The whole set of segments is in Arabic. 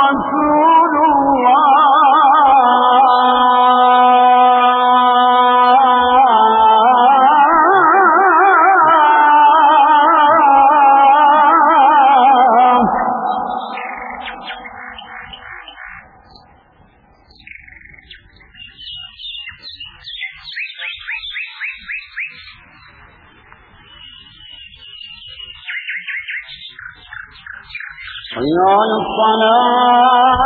رسول الله. حي على الصلاة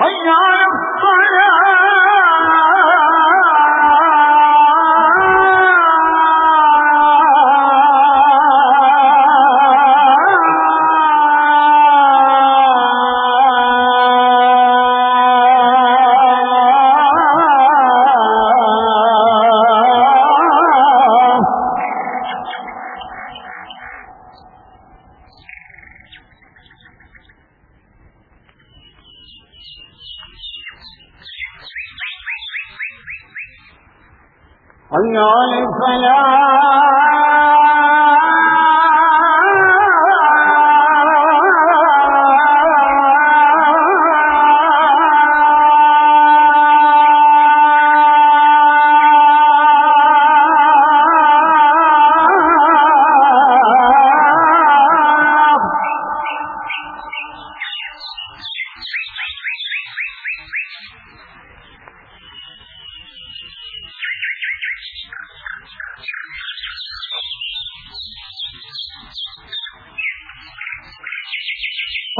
فَيَّعْلَمْ அதனாலே பலா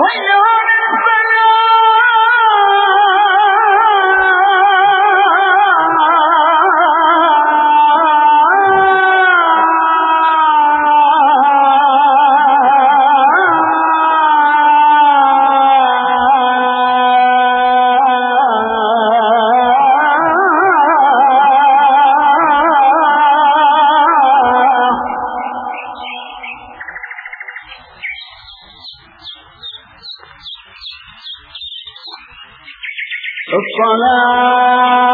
وَإِنَّهَا الصلاة